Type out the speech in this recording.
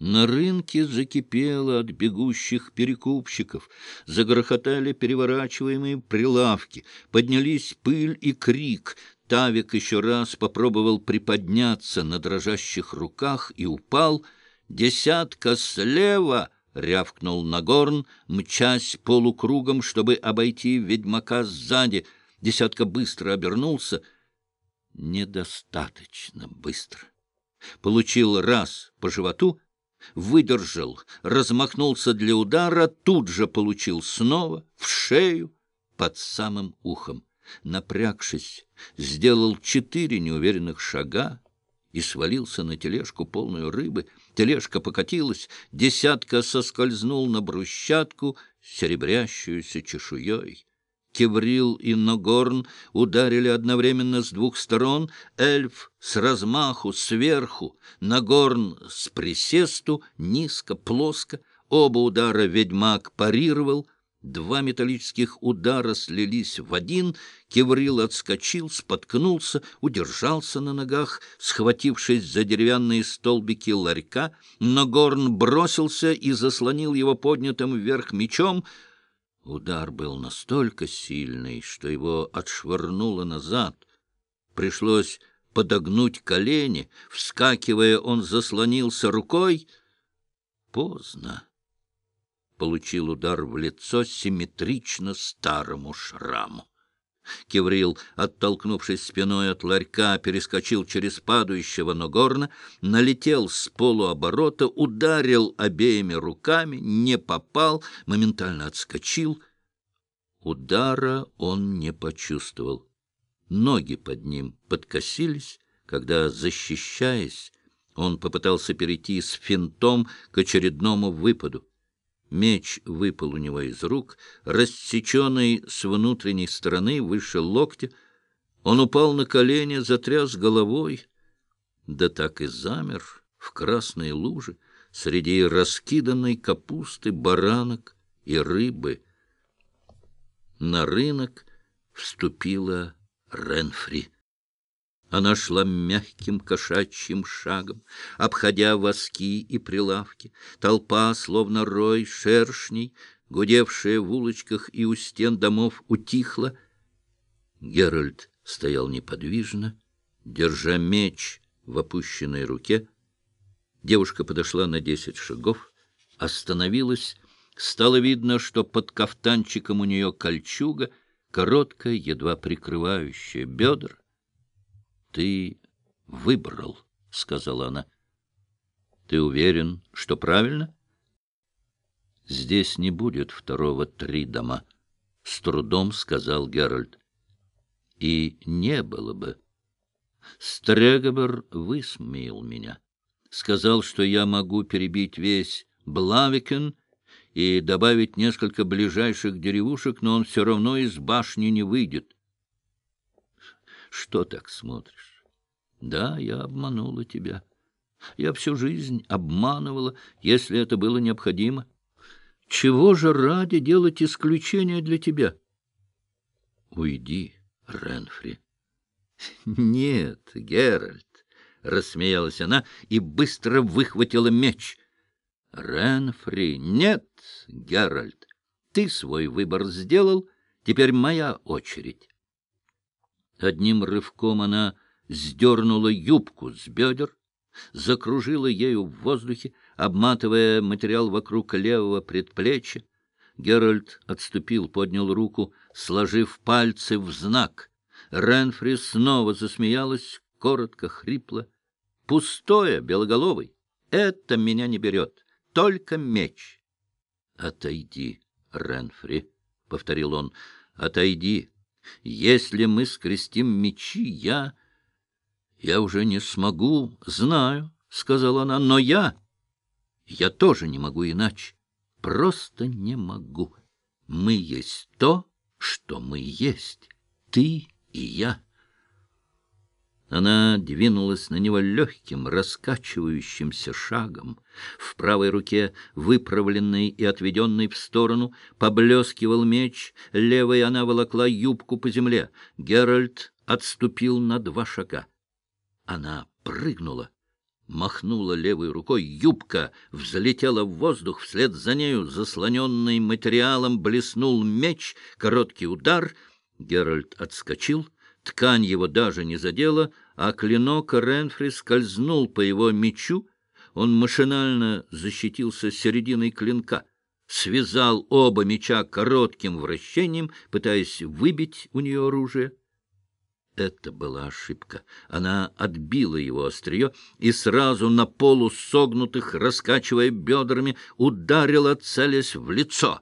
На рынке закипело от бегущих перекупщиков, загрохотали переворачиваемые прилавки, поднялись пыль и крик. Тавик еще раз попробовал приподняться на дрожащих руках и упал. «Десятка слева!» — рявкнул Нагорн, мчась полукругом, чтобы обойти ведьмака сзади. Десятка быстро обернулся. Недостаточно быстро. Получил раз по животу — выдержал, размахнулся для удара, тут же получил снова, в шею, под самым ухом. Напрягшись, сделал четыре неуверенных шага и свалился на тележку, полную рыбы. Тележка покатилась, десятка соскользнул на брусчатку, серебрящуюся чешуей. Кеврил и Ногорн ударили одновременно с двух сторон, эльф с размаху, сверху, Нагорн с присесту, низко, плоско. Оба удара ведьмак парировал, два металлических удара слились в один, Кеврил отскочил, споткнулся, удержался на ногах, схватившись за деревянные столбики ларька, Ногорн бросился и заслонил его поднятым вверх мечом — Удар был настолько сильный, что его отшвырнуло назад. Пришлось подогнуть колени. Вскакивая, он заслонился рукой. Поздно. Получил удар в лицо симметрично старому шраму. Кеврил, оттолкнувшись спиной от ларька, перескочил через падающего Ногорна, налетел с полуоборота, ударил обеими руками, не попал, моментально отскочил. Удара он не почувствовал. Ноги под ним подкосились, когда, защищаясь, он попытался перейти с финтом к очередному выпаду. Меч выпал у него из рук, рассеченный с внутренней стороны выше локтя. Он упал на колени, затряс головой, да так и замер в красной луже среди раскиданной капусты, баранок и рыбы. На рынок вступила Ренфри. Она шла мягким кошачьим шагом, обходя воски и прилавки. Толпа, словно рой шершней, гудевшая в улочках и у стен домов, утихла. Геральт стоял неподвижно, держа меч в опущенной руке. Девушка подошла на десять шагов, остановилась. Стало видно, что под кафтанчиком у нее кольчуга, короткая, едва прикрывающая бедра. — Ты выбрал, — сказала она. — Ты уверен, что правильно? — Здесь не будет второго три дома, — с трудом сказал Геральт. — И не было бы. Стрегобер высмеял меня. Сказал, что я могу перебить весь Блавикен и добавить несколько ближайших деревушек, но он все равно из башни не выйдет. Что так смотришь? Да, я обманула тебя. Я всю жизнь обманывала, если это было необходимо. Чего же ради делать исключение для тебя? Уйди, Ренфри. Нет, Геральт, — рассмеялась она и быстро выхватила меч. Ренфри, нет, Геральт, ты свой выбор сделал, теперь моя очередь. Одним рывком она сдернула юбку с бедер, закружила ею в воздухе, обматывая материал вокруг левого предплечья. Геральт отступил, поднял руку, сложив пальцы в знак. Ренфри снова засмеялась, коротко, хрипло. — Пустое, белоголовый, это меня не берет, только меч. — Отойди, Ренфри, — повторил он, — отойди. Если мы скрестим мечи, я... Я уже не смогу, знаю, — сказала она, — но я... Я тоже не могу иначе. Просто не могу. Мы есть то, что мы есть. Ты и я. Она двинулась на него легким, раскачивающимся шагом. В правой руке, выправленный и отведенный в сторону, поблескивал меч, левой она волокла юбку по земле. Геральт отступил на два шага. Она прыгнула. махнула левой рукой, юбка взлетела в воздух, вслед за нею, заслоненный материалом, блеснул меч, короткий удар. Геральт отскочил, ткань его даже не задела, а клинок Ренфри скользнул по его мечу, он машинально защитился серединой клинка, связал оба меча коротким вращением, пытаясь выбить у нее оружие. Это была ошибка. Она отбила его острие и сразу на полу согнутых, раскачивая бедрами, ударила, целясь в лицо.